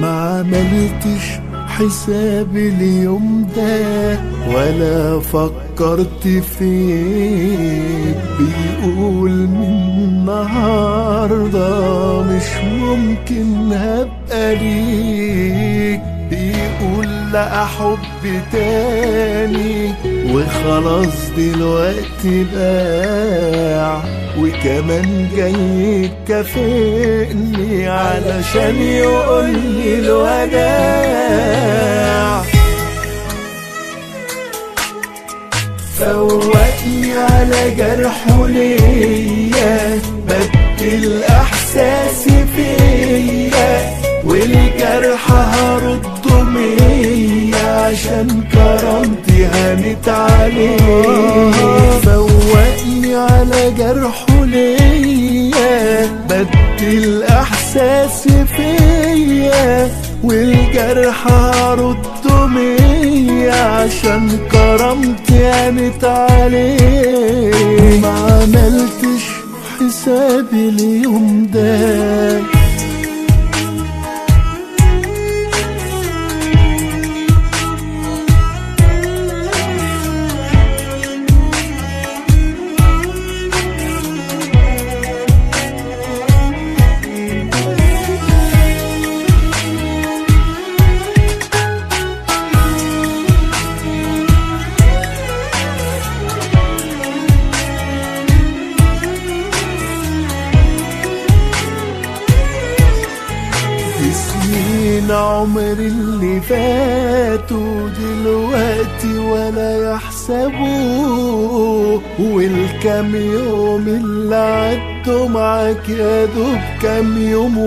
Már megnyitt is حساب اليوم ده ولا فكرت فيك بيقول من النهاردة مش ممكن هبقى ليك. بيقول لا حب تاني وخلاص دلوقتي باع. وكمان جاي يكافئني علشان يقولي الوداع فوقني على جرحه ليا بدل إحساسي فيا والجرح هرده مية عشان كرامتي هانت عليه فوقني على جرحه ليا بدل إحساسي فيا والجرح هرده مية عشان كرامتي هانت عليه ما عملتش حسابي اليوم ده. سنين عمر اللي فاتوا دلوقتي ولا يحسبوه. والكام يوم اللي عدوا معاك يا دوب كام يوم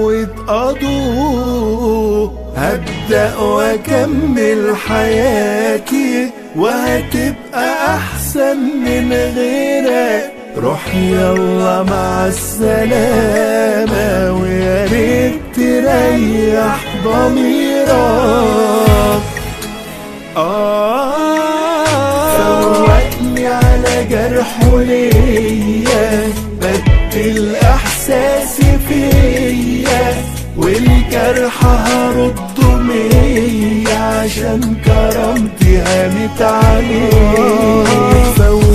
واتقضوا هبدأ وأكمل حياتي وهتبقى أحسن من غيرك. روح يلا مع السلامة ويا ريت تريح ضميرك. آه. فوقني على جرحه ليا بدل إحساسي فيا والجرح هرده مية عشان كرامتي هانت عليه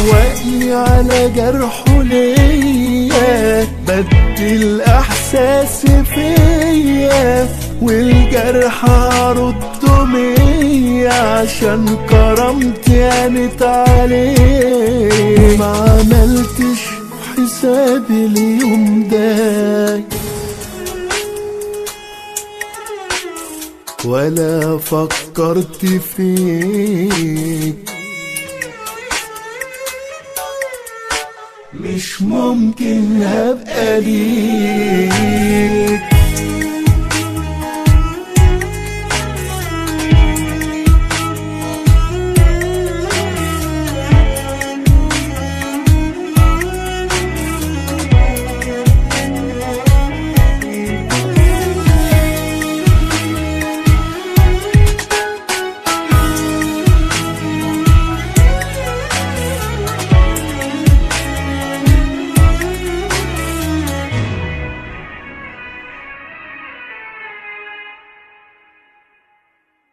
فوقني على جرحه ليا بدل احساسي فيا والجرح هرده مية عشان كرامتي هانت عليه ما عملتش حسابي اليوم ده. ولا فكرت فيك. مش ممكن هبقى ليك.